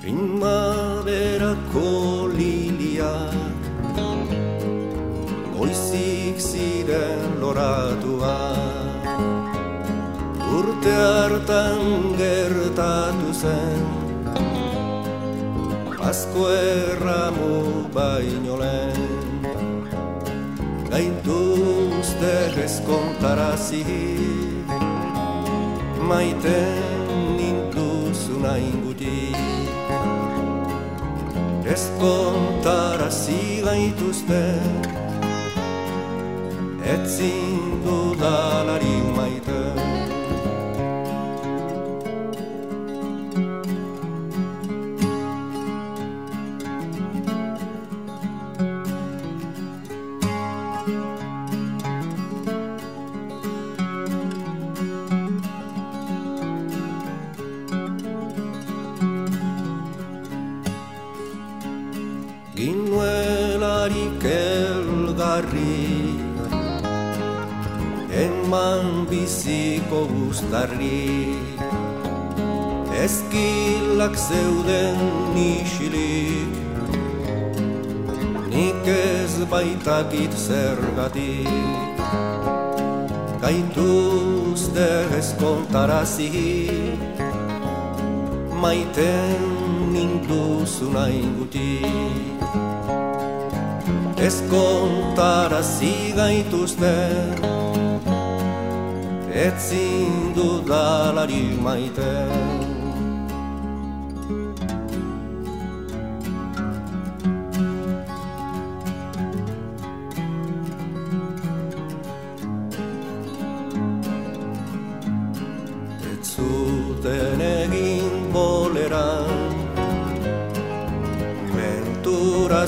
Primaverako liliak Goizik ziren loratua. Urte hartan gertatu zen. Pasko erramu baino lehen. Gaituzte ezkontarazi Maiten nintuzuna ingutik Ez kontarazi gaituzte Etzin dudalari maite Ginuelarik elgarri Eman biziko guztarri. Ezkilak zeuden nisilik Nik ez baitakit zergatik. Gaituzte ez kontarazi. Maiten nintuzuna ingutik Ez kontarazi gaituzte Etzin dudalari maite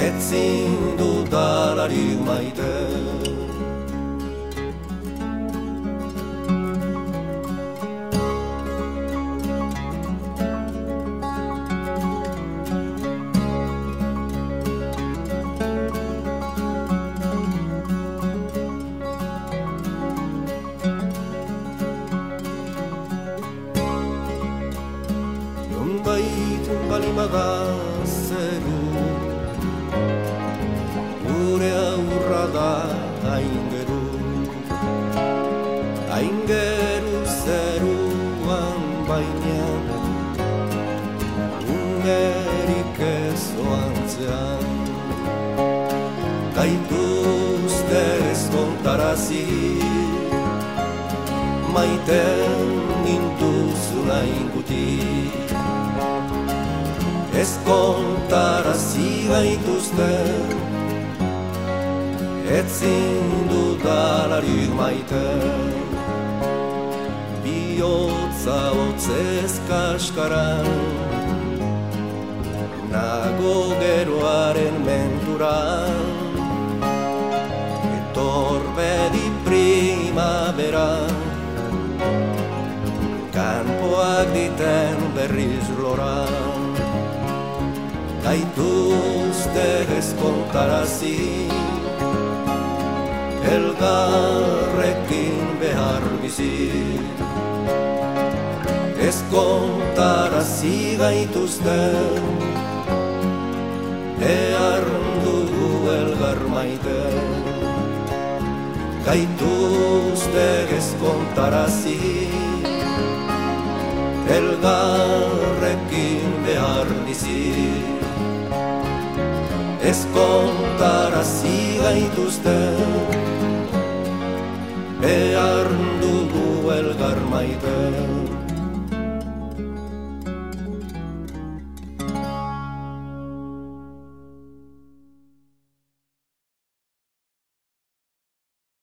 ez kontarazi Maiten nintuzuna ingutik Ez kontarazi gaituzte Etzin dudalari maite Nonbait balimada zeru zeruan bainean Ungerik ez oantzean Gaituzte ez kontarazi Maiten nintuzuna ingutik Ez kontarazi gaituzte Etzin dudalari maite Biotza hotzez kaskaran Nago geroaren menturan Etor bedi primavera. Kanpoak diten berriz loran gaituzte ez kontarazi Elgarrekin behar bizi es contar así da inste er arduo del karmaidá kai tous te es contar así pergarre kin de arnisí es contar